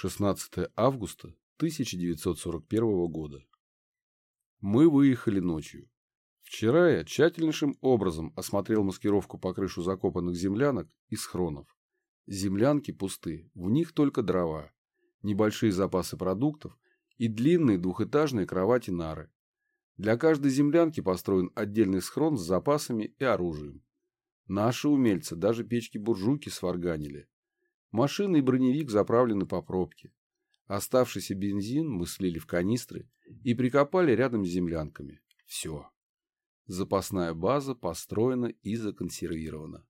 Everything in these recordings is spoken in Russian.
16 августа 1941 года. Мы выехали ночью. Вчера я тщательнейшим образом осмотрел маскировку по крышу закопанных землянок и схронов. Землянки пусты, в них только дрова, небольшие запасы продуктов и длинные двухэтажные кровати-нары. Для каждой землянки построен отдельный схрон с запасами и оружием. Наши умельцы даже печки-буржуйки сварганили. Машина и броневик заправлены по пробке. Оставшийся бензин мы слили в канистры и прикопали рядом с землянками. Все. Запасная база построена и законсервирована.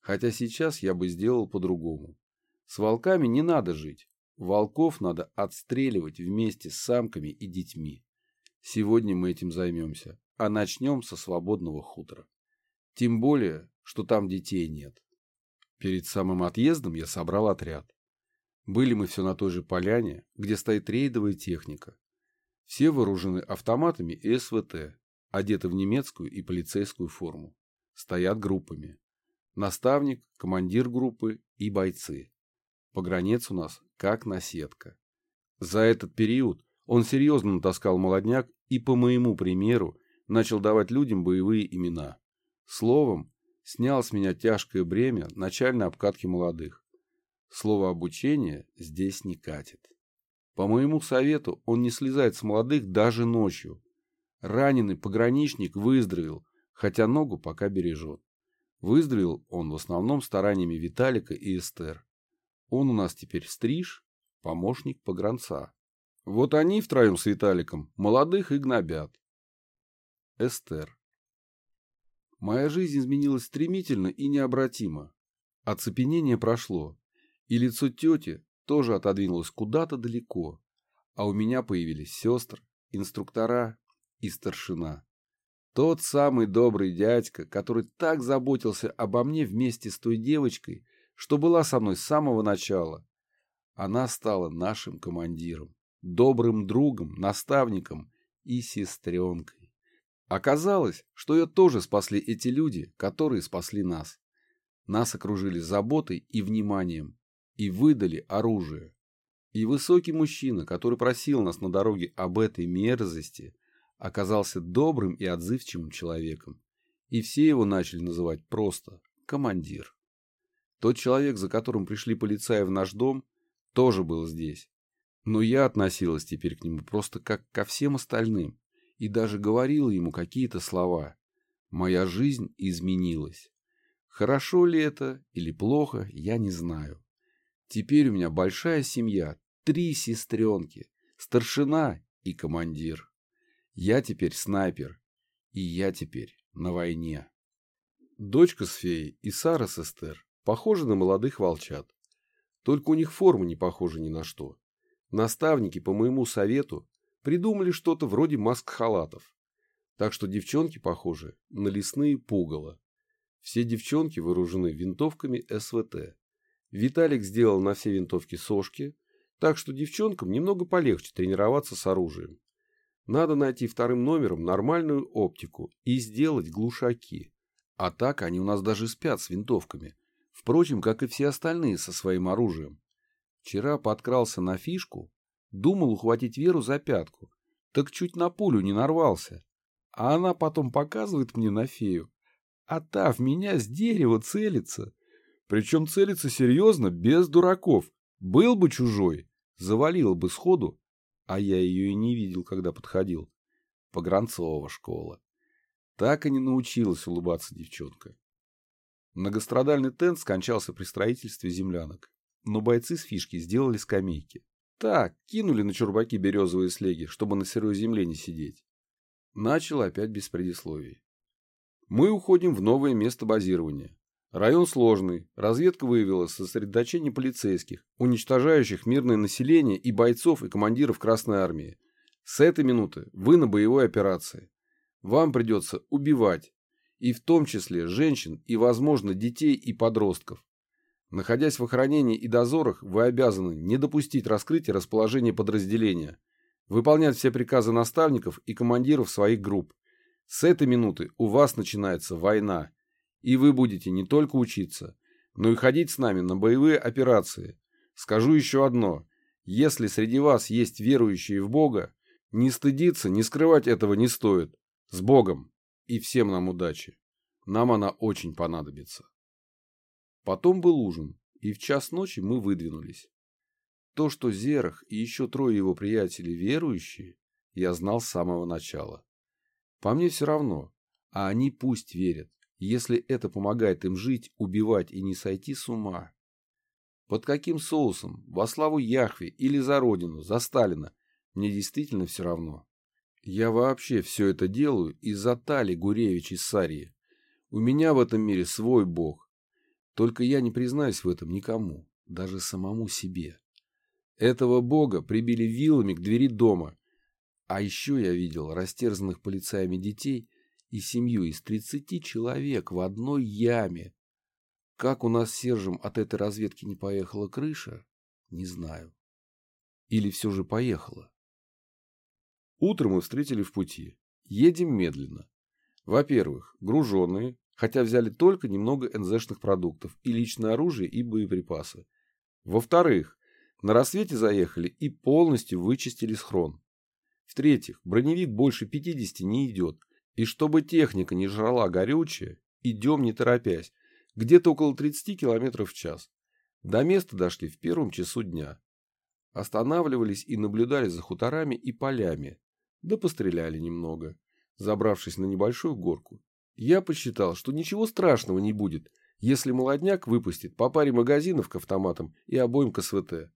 Хотя сейчас я бы сделал по-другому. С волками не надо жить. Волков надо отстреливать вместе с самками и детьми. Сегодня мы этим займемся, а начнем со свободного хутора. Тем более, что там детей нет. Перед самым отъездом я собрал отряд. Были мы все на той же поляне, где стоит рейдовая техника. Все вооружены автоматами и СВТ, одеты в немецкую и полицейскую форму. Стоят группами. Наставник, командир группы и бойцы. Погранец у нас как наседка. За этот период он серьезно натаскал молодняк и, по моему примеру, начал давать людям боевые имена. Словом, снял с меня тяжкое бремя начальной обкатки молодых. Слово обучение здесь не катит. По моему совету он не слезает с молодых даже ночью. Раненый пограничник выздоровел, хотя ногу пока бережет. Выздоровел он в основном стараниями Виталика и Эстер. Он у нас теперь стриж, помощник погранца. Вот они втроем с Виталиком молодых и гнобят. Эстер. Моя жизнь изменилась стремительно и необратимо. Оцепенение прошло, и лицо тети тоже отодвинулось куда-то далеко, а у меня появились сестры, инструктора и старшина. Тот самый добрый дядька, который так заботился обо мне вместе с той девочкой, что была со мной с самого начала. Она стала нашим командиром, добрым другом, наставником и сестренкой. Оказалось, что ее тоже спасли эти люди, которые спасли нас. Нас окружили заботой и вниманием, и выдали оружие. И высокий мужчина, который просил нас на дороге об этой мерзости, оказался добрым и отзывчивым человеком. И все его начали называть просто «командир». Тот человек, за которым пришли полицаи в наш дом, тоже был здесь. Но я относилась теперь к нему просто как ко всем остальным и даже говорила ему какие-то слова. Моя жизнь изменилась. Хорошо ли это или плохо, я не знаю. Теперь у меня большая семья, три сестренки, старшина и командир. Я теперь снайпер, и я теперь на войне. Дочка с феей и Сара с Эстер похожи на молодых волчат. Только у них форма не похожа ни на что. Наставники, по моему совету, придумали что-то вроде маск-халатов. Так что девчонки похожи на лесные пугало. Все девчонки вооружены винтовками СВТ. Виталик сделал на все винтовки сошки, так что девчонкам немного полегче тренироваться с оружием. Надо найти вторым номером нормальную оптику и сделать глушаки. А так они у нас даже спят с винтовками. Впрочем, как и все остальные со своим оружием. Вчера подкрался на фишку, Думал ухватить Веру за пятку, так чуть на пулю не нарвался. А она потом показывает мне на фею. А та в меня с дерева целится. Причем целится серьезно, без дураков. Был бы чужой, завалил бы сходу, а я ее и не видел, когда подходил. Погранцова школа. Так и не научилась улыбаться девчонка. Многострадальный тент скончался при строительстве землянок, но бойцы с фишки сделали скамейки. Так, кинули на чурбаки березовые слеги, чтобы на сырой земле не сидеть. Начал опять без предисловий. Мы уходим в новое место базирования. Район сложный. Разведка выявила сосредоточение полицейских, уничтожающих мирное население и бойцов и командиров Красной Армии. С этой минуты вы на боевой операции. Вам придется убивать, и в том числе женщин и, возможно, детей и подростков. Находясь в охранении и дозорах, вы обязаны не допустить раскрытия расположения подразделения, выполнять все приказы наставников и командиров своих групп. С этой минуты у вас начинается война, и вы будете не только учиться, но и ходить с нами на боевые операции. Скажу еще одно. Если среди вас есть верующие в Бога, не стыдиться, не скрывать этого не стоит. С Богом! И всем нам удачи. Нам она очень понадобится. Потом был ужин, и в час ночи мы выдвинулись. То, что Зерах и еще трое его приятелей верующие, я знал с самого начала. По мне все равно, а они пусть верят, если это помогает им жить, убивать и не сойти с ума. Под каким соусом, во славу Яхве или за родину, за Сталина, мне действительно все равно. Я вообще все это делаю из-за Тали Гуревич из Сарии. У меня в этом мире свой бог. Только я не признаюсь в этом никому, даже самому себе. Этого бога прибили вилами к двери дома. А еще я видел растерзанных полицаями детей и семью из 30 человек в одной яме. Как у нас с Сержем от этой разведки не поехала крыша, не знаю. Или все же поехала. Утро мы встретили в пути. Едем медленно. Во-первых, груженные, хотя взяли только немного НЗшных продуктов и личное оружие и боеприпасы. Во-вторых, на рассвете заехали и полностью вычистили схрон. В-третьих, броневик больше 50 не идет, и чтобы техника не жрала горючее, идем не торопясь, где-то около 30 км в час. До места дошли в первом часу дня. Останавливались и наблюдали за хуторами и полями, да постреляли немного, забравшись на небольшую горку. Я посчитал, что ничего страшного не будет, если молодняк выпустит по паре магазинов к автоматам и обоим к СВТ.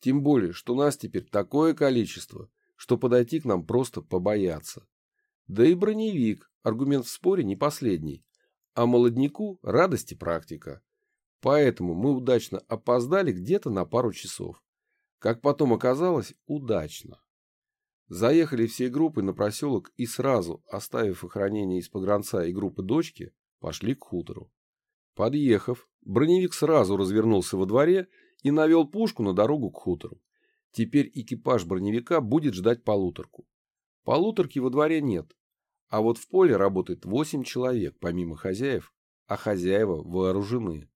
Тем более, что нас теперь такое количество, что подойти к нам просто побояться. Да и броневик, аргумент в споре не последний. А молодняку радости практика. Поэтому мы удачно опоздали где-то на пару часов. Как потом оказалось, удачно. Заехали всей группой на проселок и сразу, оставив охранение из погранца и группы дочки, пошли к хутору. Подъехав, броневик сразу развернулся во дворе и навел пушку на дорогу к хутору. Теперь экипаж броневика будет ждать полуторку. Полуторки во дворе нет, а вот в поле работает восемь человек, помимо хозяев, а хозяева вооружены.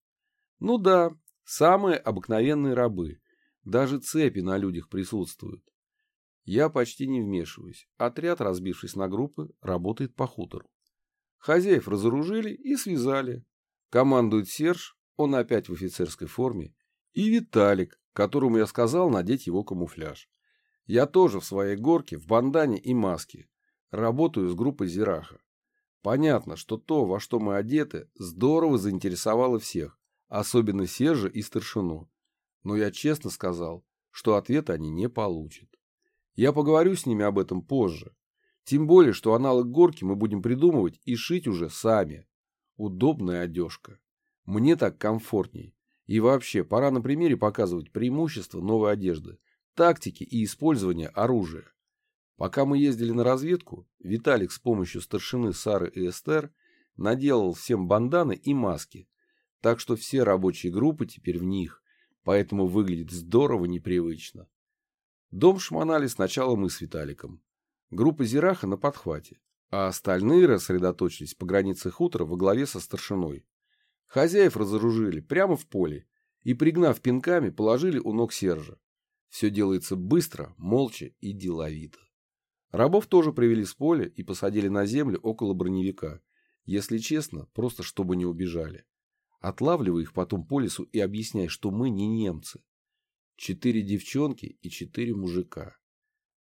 Ну да, самые обыкновенные рабы. Даже цепи на людях присутствуют. Я почти не вмешиваюсь. Отряд, разбившись на группы, работает по хутору. Хозяев разоружили и связали. Командует Серж, он опять в офицерской форме, и Виталик, которому я сказал надеть его камуфляж. Я тоже в своей горке, в бандане и маске. Работаю с группой Зираха. Понятно, что то, во что мы одеты, здорово заинтересовало всех, особенно Сержа и старшину. Но я честно сказал, что ответа они не получат. Я поговорю с ними об этом позже. Тем более, что аналог горки мы будем придумывать и шить уже сами. Удобная одежка. Мне так комфортней. И вообще, пора на примере показывать преимущества новой одежды, тактики и использования оружия. Пока мы ездили на разведку, Виталик с помощью старшины Сары и Эстер наделал всем банданы и маски, так что все рабочие группы теперь в них, поэтому выглядит здорово непривычно. Дом шмонали сначала мы с Виталиком. Группа Зираха на подхвате, а остальные рассредоточились по границе хутора во главе со старшиной. Хозяев разоружили прямо в поле и, пригнав пинками, положили у ног Сержа. Все делается быстро, молча и деловито. Рабов тоже привели с поля и посадили на землю около броневика. Если честно, просто чтобы не убежали. Отлавливай их потом по лесу и объясняй, что мы не немцы, четыре девчонки и четыре мужика.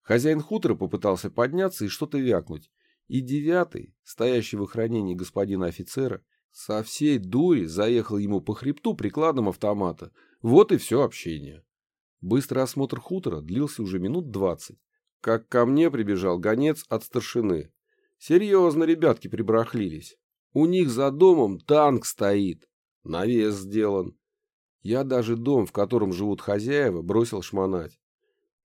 Хозяин хутора попытался подняться и что-то вякнуть, и девятый, стоящий в охранении господина офицера, со всей дури заехал ему по хребту прикладом автомата. Вот и все общение. Быстрый осмотр хутора длился уже минут двадцать. Как ко мне прибежал гонец от старшины. Серьезно ребятки прибрахлились. У них за домом танк стоит. Навес сделан. Я даже дом, в котором живут хозяева, бросил шмонать.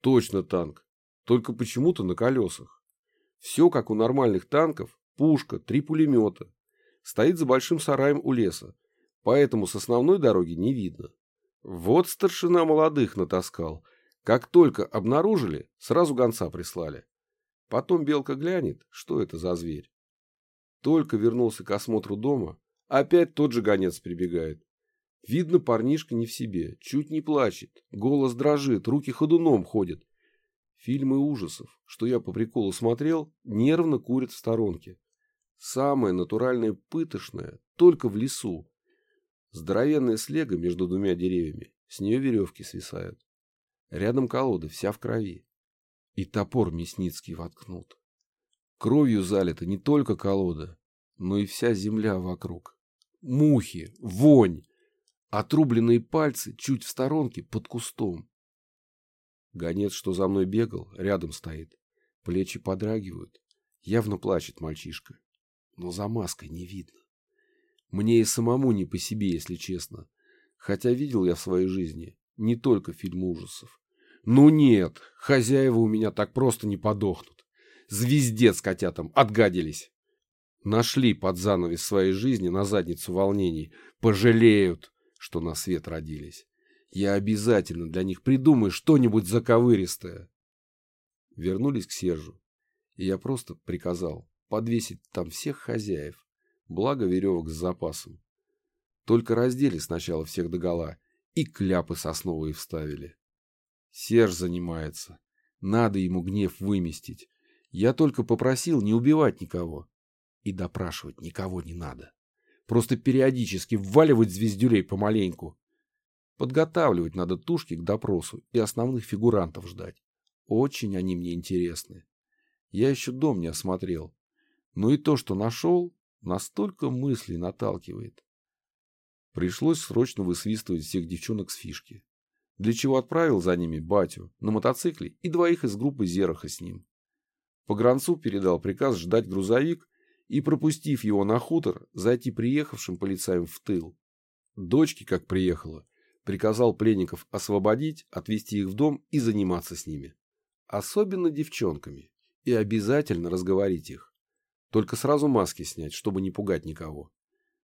Точно танк. Только почему-то на колесах. Все как у нормальных танков. Пушка, три пулемета. Стоит за большим сараем у леса. Поэтому с основной дороги не видно. Вот старшина молодых натаскал. Как только обнаружили, сразу гонца прислали. Потом Белка глянет, что это за зверь. Только вернулся к осмотру дома, опять тот же гонец прибегает. Видно, парнишка не в себе, чуть не плачет, голос дрожит, руки ходуном ходят. Фильмы ужасов, что я по приколу смотрел, нервно курят в сторонке. Самое натуральное пытошное, только в лесу. Здоровенная слега между двумя деревьями, с нее веревки свисают. Рядом колода, вся в крови. И топор Мясницкий воткнут. Кровью залита не только колода, но и вся земля вокруг. Мухи, вонь, отрубленные пальцы чуть в сторонке под кустом. Гонец, что за мной бегал, рядом стоит. Плечи подрагивают. Явно плачет мальчишка. Но за маской не видно. Мне и самому не по себе, если честно. Хотя видел я в своей жизни не только фильм ужасов. Ну нет, хозяева у меня так просто не подохнут. Звездец котятам отгадились. Нашли под занавес своей жизни на задницу волнений. Пожалеют, что на свет родились. Я обязательно для них придумаю что-нибудь заковыристое. Вернулись к Сержу, и я просто приказал подвесить там всех хозяев, благо веревок с запасом. Только раздели сначала всех догола и кляпы сосновые вставили. Серж занимается. Надо ему гнев выместить. Я только попросил не убивать никого. И допрашивать никого не надо. Просто периодически вваливать звездюлей помаленьку. Подготавливать надо тушки к допросу и основных фигурантов ждать. Очень они мне интересны. Я еще дом не осмотрел. Но и то, что нашел, настолько мыслей наталкивает. Пришлось срочно высвистывать всех девчонок с фишки. Для чего отправил за ними батю на мотоцикле и двоих из группы Зераха с ним. По гранцу передал приказ ждать грузовик и, пропустив его на хутор, зайти приехавшим полицаям в тыл. Дочки, как приехала, приказал пленников освободить, отвезти их в дом и заниматься с ними. Особенно девчонками. И обязательно разговорить их. Только сразу маски снять, чтобы не пугать никого.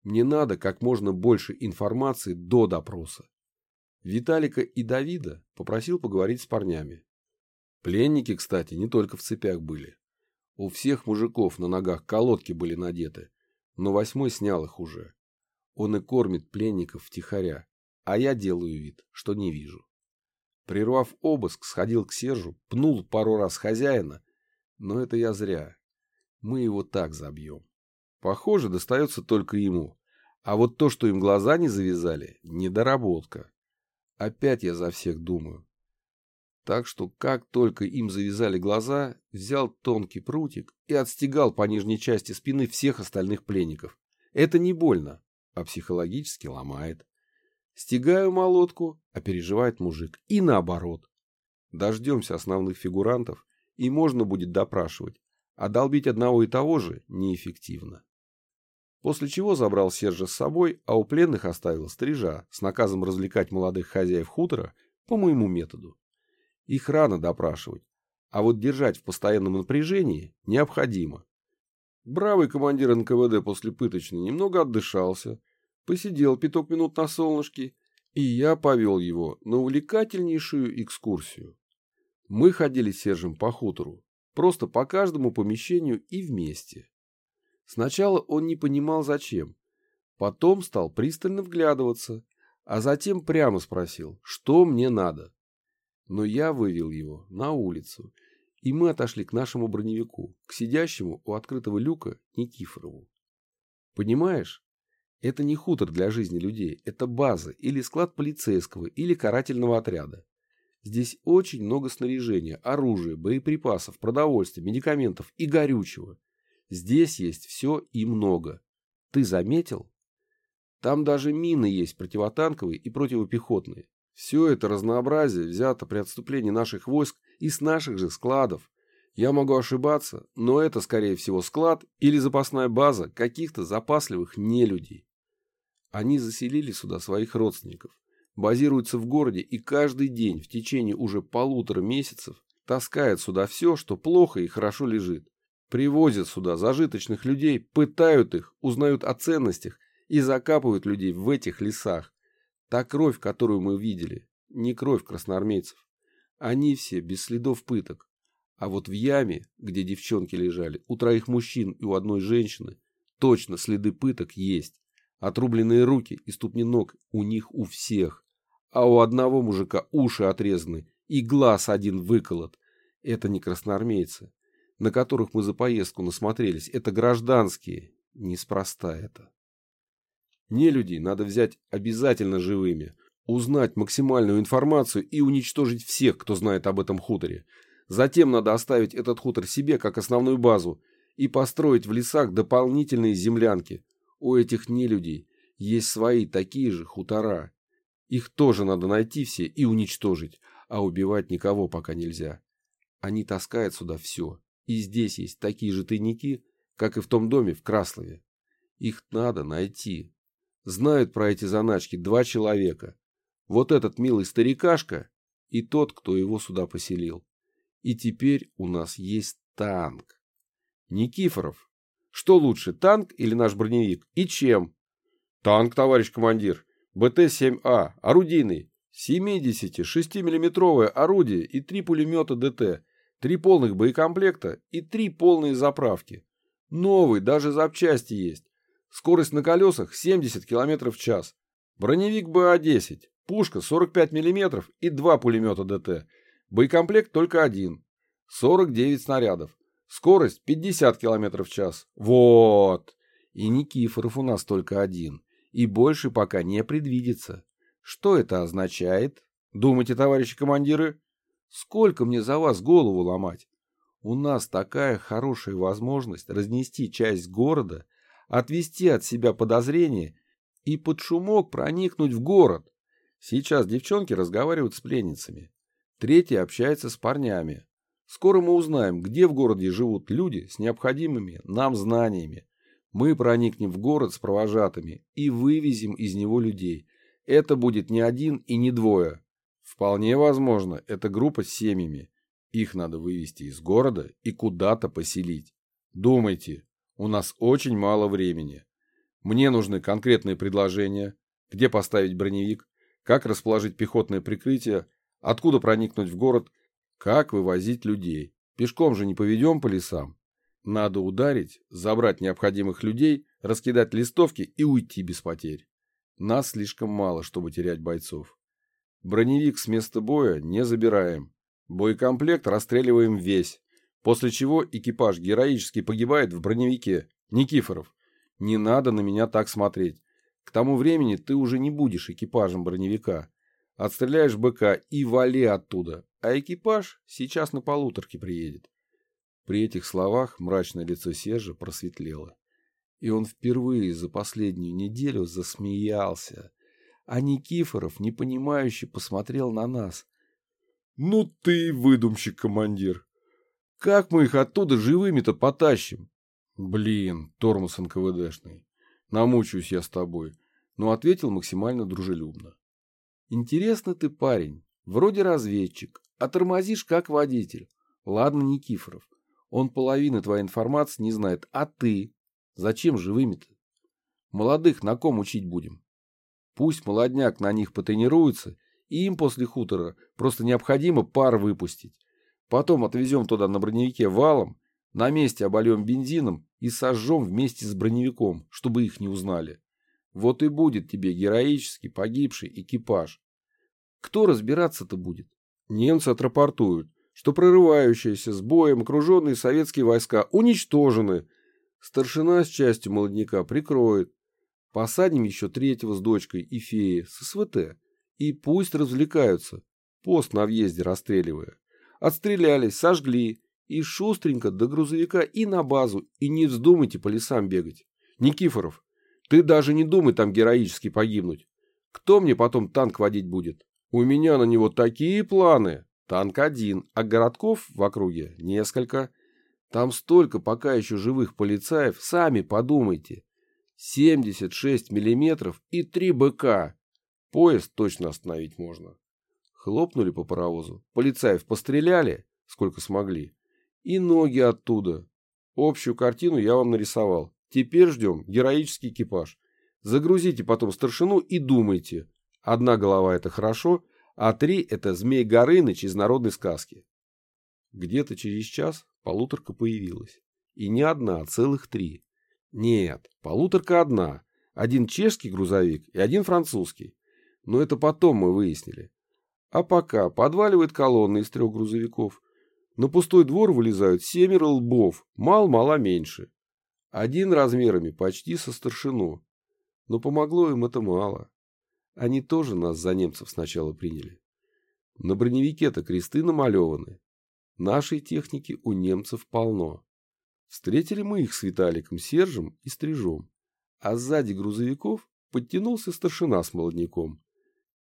Мне надо как можно больше информации до допроса. Виталика и Давида попросил поговорить с парнями. Пленники, кстати, не только в цепях были. У всех мужиков на ногах колодки были надеты, но восьмой снял их уже. Он и кормит пленников втихаря, а я делаю вид, что не вижу. Прервав обыск, сходил к Сержу, пнул пару раз хозяина, но это я зря. Мы его так забьем. Похоже, достается только ему. А вот то, что им глаза не завязали, недоработка. Опять я за всех думаю. Так что, как только им завязали глаза, взял тонкий прутик и отстегал по нижней части спины всех остальных пленников. Это не больно, а психологически ломает. Стегаю молотку, а переживает мужик. И наоборот. Дождемся основных фигурантов, и можно будет допрашивать. А долбить одного и того же неэффективно. После чего забрал Сержа с собой, а у пленных оставил стрижа с наказом развлекать молодых хозяев хутора по моему методу. Их рано допрашивать, а вот держать в постоянном напряжении необходимо. Бравый командир НКВД после пыточной немного отдышался, посидел пяток минут на солнышке, и я повел его на увлекательнейшую экскурсию. Мы ходили с Сержем по хутору, просто по каждому помещению и вместе. Сначала он не понимал, зачем. Потом стал пристально вглядываться, а затем прямо спросил, что мне надо. Но я вывел его на улицу, и мы отошли к нашему броневику, к сидящему у открытого люка Никифорову. Понимаешь, это не хутор для жизни людей, это база или склад полицейского или карательного отряда. Здесь очень много снаряжения, оружия, боеприпасов, продовольствия, медикаментов и горючего. Здесь есть все и много. Ты заметил? Там даже мины есть противотанковые и противопехотные. Все это разнообразие взято при отступлении наших войск из наших же складов. Я могу ошибаться, но это, скорее всего, склад или запасная база каких-то запасливых нелюдей. Они заселили сюда своих родственников, базируются в городе и каждый день в течение уже полутора месяцев таскают сюда все, что плохо и хорошо лежит. Привозят сюда зажиточных людей, пытают их, узнают о ценностях и закапывают людей в этих лесах. Та кровь, которую мы видели, не кровь красноармейцев. Они все без следов пыток. А вот в яме, где девчонки лежали, у троих мужчин и у одной женщины, точно следы пыток есть. Отрубленные руки и ступни ног у них у всех. А у одного мужика уши отрезаны и глаз один выколот. Это не красноармейцы, на которых мы за поездку насмотрелись. Это гражданские. Неспроста это. Не людей надо взять обязательно живыми, узнать максимальную информацию и уничтожить всех, кто знает об этом хуторе. Затем надо оставить этот хутор себе как основную базу и построить в лесах дополнительные землянки. У этих нелюдей есть свои такие же хутора. Их тоже надо найти все и уничтожить, а убивать никого пока нельзя. Они таскают сюда все. И здесь есть такие же тайники, как и в том доме в Краслове. Их надо найти. Знают про эти заначки два человека. Вот этот милый старикашка и тот, кто его сюда поселил. И теперь у нас есть танк. Никифоров, что лучше, танк или наш броневик? И чем? Танк, товарищ командир. БТ-7А, орудийный. 76-миллиметровое орудие и три пулемета ДТ, три полных боекомплекта и три полные заправки. Новый, даже запчасти есть. Скорость на колесах 70 км в час. Броневик БА-10, пушка 45 мм и два пулемета ДТ. Боекомплект только один. 49 снарядов. Скорость 50 км в час. Вот. И Никифоров у нас только один. И больше пока не предвидится. Что это означает? Думайте, товарищи командиры? Сколько мне за вас голову ломать? У нас такая хорошая возможность разнести часть города, отвести от себя подозрения и под шумок проникнуть в город. Сейчас девчонки разговаривают с пленницами. Третья общается с парнями. Скоро мы узнаем, где в городе живут люди с необходимыми нам знаниями. Мы проникнем в город с провожатыми и вывезем из него людей. Это будет не один и не двое. Вполне возможно, это группа с семьями. Их надо вывести из города и куда-то поселить. Думайте, у нас очень мало времени. Мне нужны конкретные предложения, где поставить броневик, как расположить пехотное прикрытие, откуда проникнуть в город как вывозить людей? Пешком же не поведем по лесам. Надо ударить, забрать необходимых людей, раскидать листовки и уйти без потерь. Нас слишком мало, чтобы терять бойцов. Броневик с места боя не забираем. Боекомплект расстреливаем весь. После чего экипаж героически погибает в броневике. Никифоров, не надо на меня так смотреть. К тому времени ты уже не будешь экипажем броневика. Отстреляешь быка и вали оттуда, а экипаж сейчас на полуторке приедет. При этих словах мрачное лицо Сержа просветлело. И он впервые за последнюю неделю засмеялся. А Никифоров, непонимающе, посмотрел на нас. «Ну ты выдумщик, командир! Как мы их оттуда живыми-то потащим?» «Блин, тормоз НКВДшный, намучаюсь я с тобой», но ответил максимально дружелюбно. Интересно ты парень, вроде разведчик, а тормозишь как водитель. Ладно, Никифоров, он половины твоей информации не знает, а ты? Зачем живыми-то? Молодых на ком учить будем? Пусть молодняк на них потренируется, и им после хутора просто необходимо пар выпустить. Потом отвезем туда на броневике валом, на месте обольем бензином и сожжем вместе с броневиком, чтобы их не узнали. Вот и будет тебе героически погибший экипаж. Кто разбираться-то будет? Немцы отрапортуют, что прорывающиеся с боем окруженные советские войска уничтожены. Старшина с частью молодняка прикроет. Посадим еще третьего с дочкой и феи с СВТ. И пусть развлекаются, пост на въезде расстреливая. Отстрелялись, сожгли. И шустренько до грузовика и на базу. И не вздумайте по лесам бегать. Никифоров, ты даже не думай там героически погибнуть. Кто мне потом танк водить будет? У меня на него такие планы. Танк один, а городков в округе несколько. Там столько пока еще живых полицаев, сами подумайте. 76 миллиметров и 3 БК. Поезд точно остановить можно. Хлопнули по паровозу, полицаев постреляли, сколько смогли, и ноги оттуда. Общую картину я вам нарисовал. Теперь ждем героический экипаж. Загрузите потом старшину и думайте. Одна голова – это хорошо, а три – это Змей Горыныч из народной сказки. Где-то через час полуторка появилась. И не одна, а целых три. Нет, полуторка одна. Один чешский грузовик и один французский. Но это потом мы выяснили. А пока подваливает колонна из трех грузовиков. На пустой двор вылезают семеро лбов, мал-мала меньше. Один размерами почти со старшину. Но помогло им это мало. Они тоже нас за немцев сначала приняли. На броневике-то кресты намалеваны. Нашей техники у немцев полно. Встретили мы их с Виталиком Сержем и Стрижом. А сзади грузовиков подтянулся старшина с молодняком.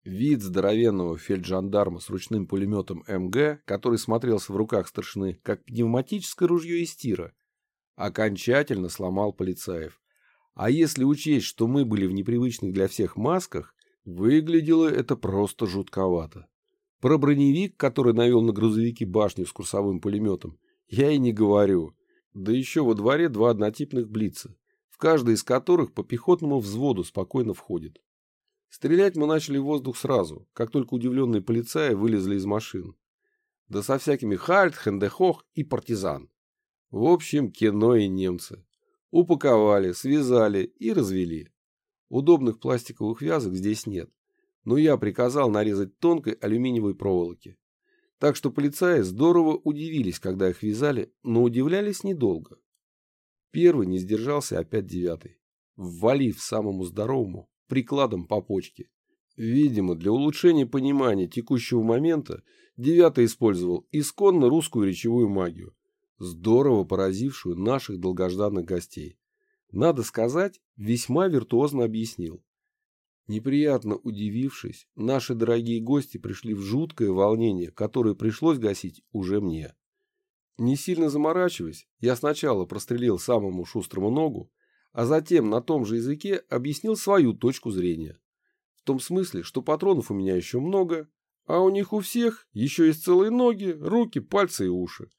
Вид здоровенного фельджандарма с ручным пулеметом МГ, который смотрелся в руках старшины, как пневматическое ружье из тира, окончательно сломал полицаев. А если учесть, что мы были в непривычных для всех масках, выглядело это просто жутковато. Про броневик, который навел на грузовики башню с курсовым пулеметом, я и не говорю. Да еще во дворе два однотипных блица, в каждый из которых по пехотному взводу спокойно входит. Стрелять мы начали в воздух сразу, как только удивленные полицаи вылезли из машин. Да со всякими «Хальт», «Хендехох» и «Партизан». В общем, кино и немцы. Упаковали, связали и развели. Удобных пластиковых вязок здесь нет, но я приказал нарезать тонкой алюминиевой проволоки. Так что полицаи здорово удивились, когда их вязали, но удивлялись недолго. Первый не сдержался опять девятый, ввалив самому здоровому прикладом по почке. Видимо, для улучшения понимания текущего момента Девятый использовал исконно русскую речевую магию, здорово поразившую наших долгожданных гостей. Надо сказать, весьма виртуозно объяснил. Неприятно удивившись, наши дорогие гости пришли в жуткое волнение, которое пришлось гасить уже мне. Не сильно заморачиваясь, я сначала прострелил самому шустрому ногу, а затем на том же языке объяснил свою точку зрения. В том смысле, что патронов у меня еще много, а у них у всех еще есть целые ноги, руки, пальцы и уши.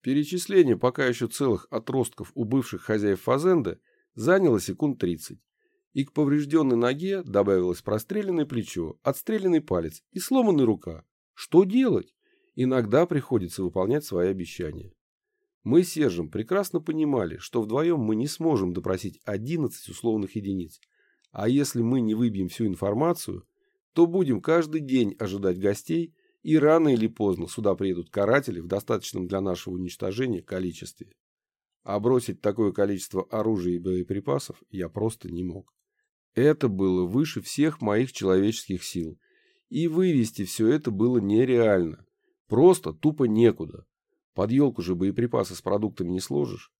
Перечисление пока еще целых отростков у бывших хозяев фазенда заняло секунд 30. И к поврежденной ноге добавилось простреленное плечо, отстрелянный палец и сломанная рука. Что делать? Иногда приходится выполнять свои обещания. Мы с Сержем прекрасно понимали, что вдвоем мы не сможем допросить 11 условных единиц. А если мы не выбьем всю информацию, то будем каждый день ожидать гостей, и рано или поздно сюда приедут каратели в достаточном для нашего уничтожения количестве. А бросить такое количество оружия и боеприпасов я просто не мог. Это было выше всех моих человеческих сил. И вывести все это было нереально. Просто тупо некуда. Под елку же боеприпасы с продуктами не сложишь.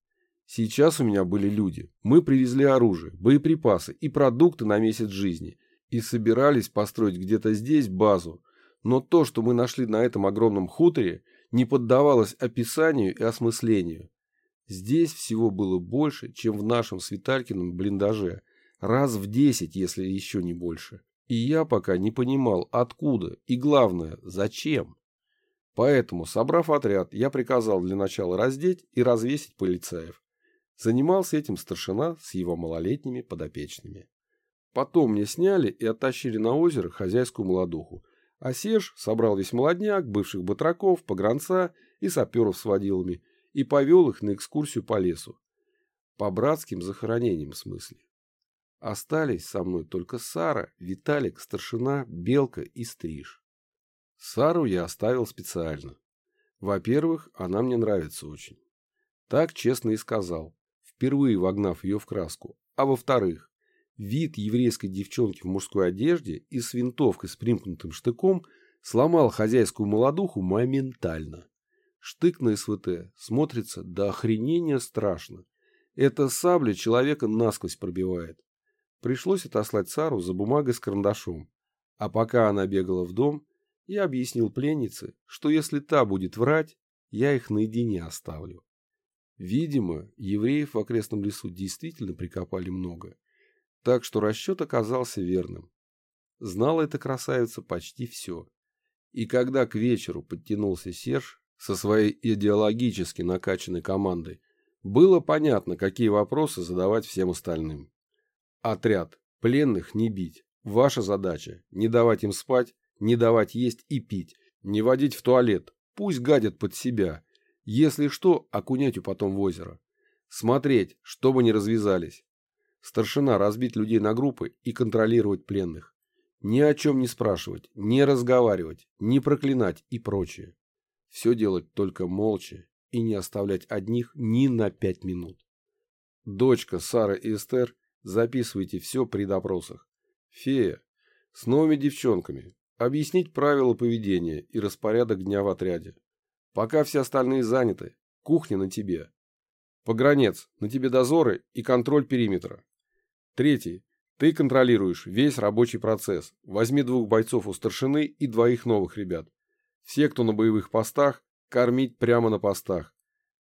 Сейчас у меня были люди. Мы привезли оружие, боеприпасы и продукты на месяц жизни. И собирались построить где-то здесь базу. Но то, что мы нашли на этом огромном хуторе, не поддавалось описанию и осмыслению. Здесь всего было больше, чем в нашем Светалькином блиндаже. Раз в десять, если еще не больше. И я пока не понимал, откуда и, главное, зачем. Поэтому, собрав отряд, я приказал для начала раздеть и развесить полицаев. Занимался этим старшина с его малолетними подопечными. Потом мне сняли и оттащили на озеро хозяйскую молодуху, а Серж собрал весь молодняк, бывших батраков, погранца и саперов с водилами и повел их на экскурсию по лесу. По братским захоронениям в смысле. Остались со мной только Сара, Виталик, старшина, Белка и Стриж. Сару я оставил специально. Во-первых, она мне нравится очень. Так честно и сказал, впервые вогнав ее в краску. А во-вторых, вид еврейской девчонки в мужской одежде и с винтовкой с примкнутым штыком сломал хозяйскую молодуху моментально. Штык на СВТ смотрится до охренения страшно. Эта сабля человека насквозь пробивает. Пришлось отослать Сару за бумагой с карандашом. А пока она бегала в дом, я объяснил пленнице, что если та будет врать, я их наедине оставлю. Видимо, евреев в окрестном лесу действительно прикопали много, так что расчет оказался верным. Знала эта красавица почти все. И когда к вечеру подтянулся Серж со своей идеологически накачанной командой, было понятно, какие вопросы задавать всем остальным. Отряд. Пленных не бить. Ваша задача – не давать им спать не давать есть и пить, не водить в туалет, пусть гадят под себя. Если что, окунять потом в озеро. Смотреть, чтобы не развязались. Старшина разбить людей на группы и контролировать пленных. Ни о чем не спрашивать, не разговаривать, не проклинать и прочее. Все делать только молча и не оставлять одних ни на пять минут. Дочка, Сара и Эстер, записывайте все при допросах. Фея, с новыми девчонками, объяснить правила поведения и распорядок дня в отряде. Пока все остальные заняты, кухня на тебе. Погранец, на тебе дозоры и контроль периметра. Третий. Ты контролируешь весь рабочий процесс. Возьми двух бойцов у старшины и двоих новых ребят. Все, кто на боевых постах, кормить прямо на постах.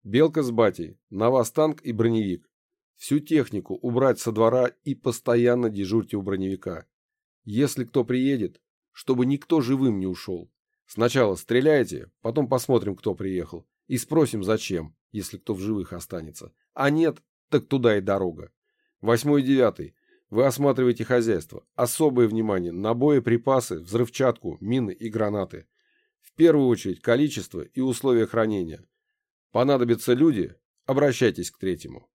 Белка с батей, на вас танк и броневик. Всю технику убрать со двора и постоянно дежурьте у броневика. Если кто приедет, чтобы никто живым не ушел. Сначала стреляйте, потом посмотрим, кто приехал. И спросим, зачем, если кто в живых останется. А нет, так туда и дорога. Восьмой и девятый. Вы осматриваете хозяйство. Особое внимание на боеприпасы, взрывчатку, мины и гранаты. В первую очередь количество и условия хранения. Понадобятся люди, обращайтесь к третьему.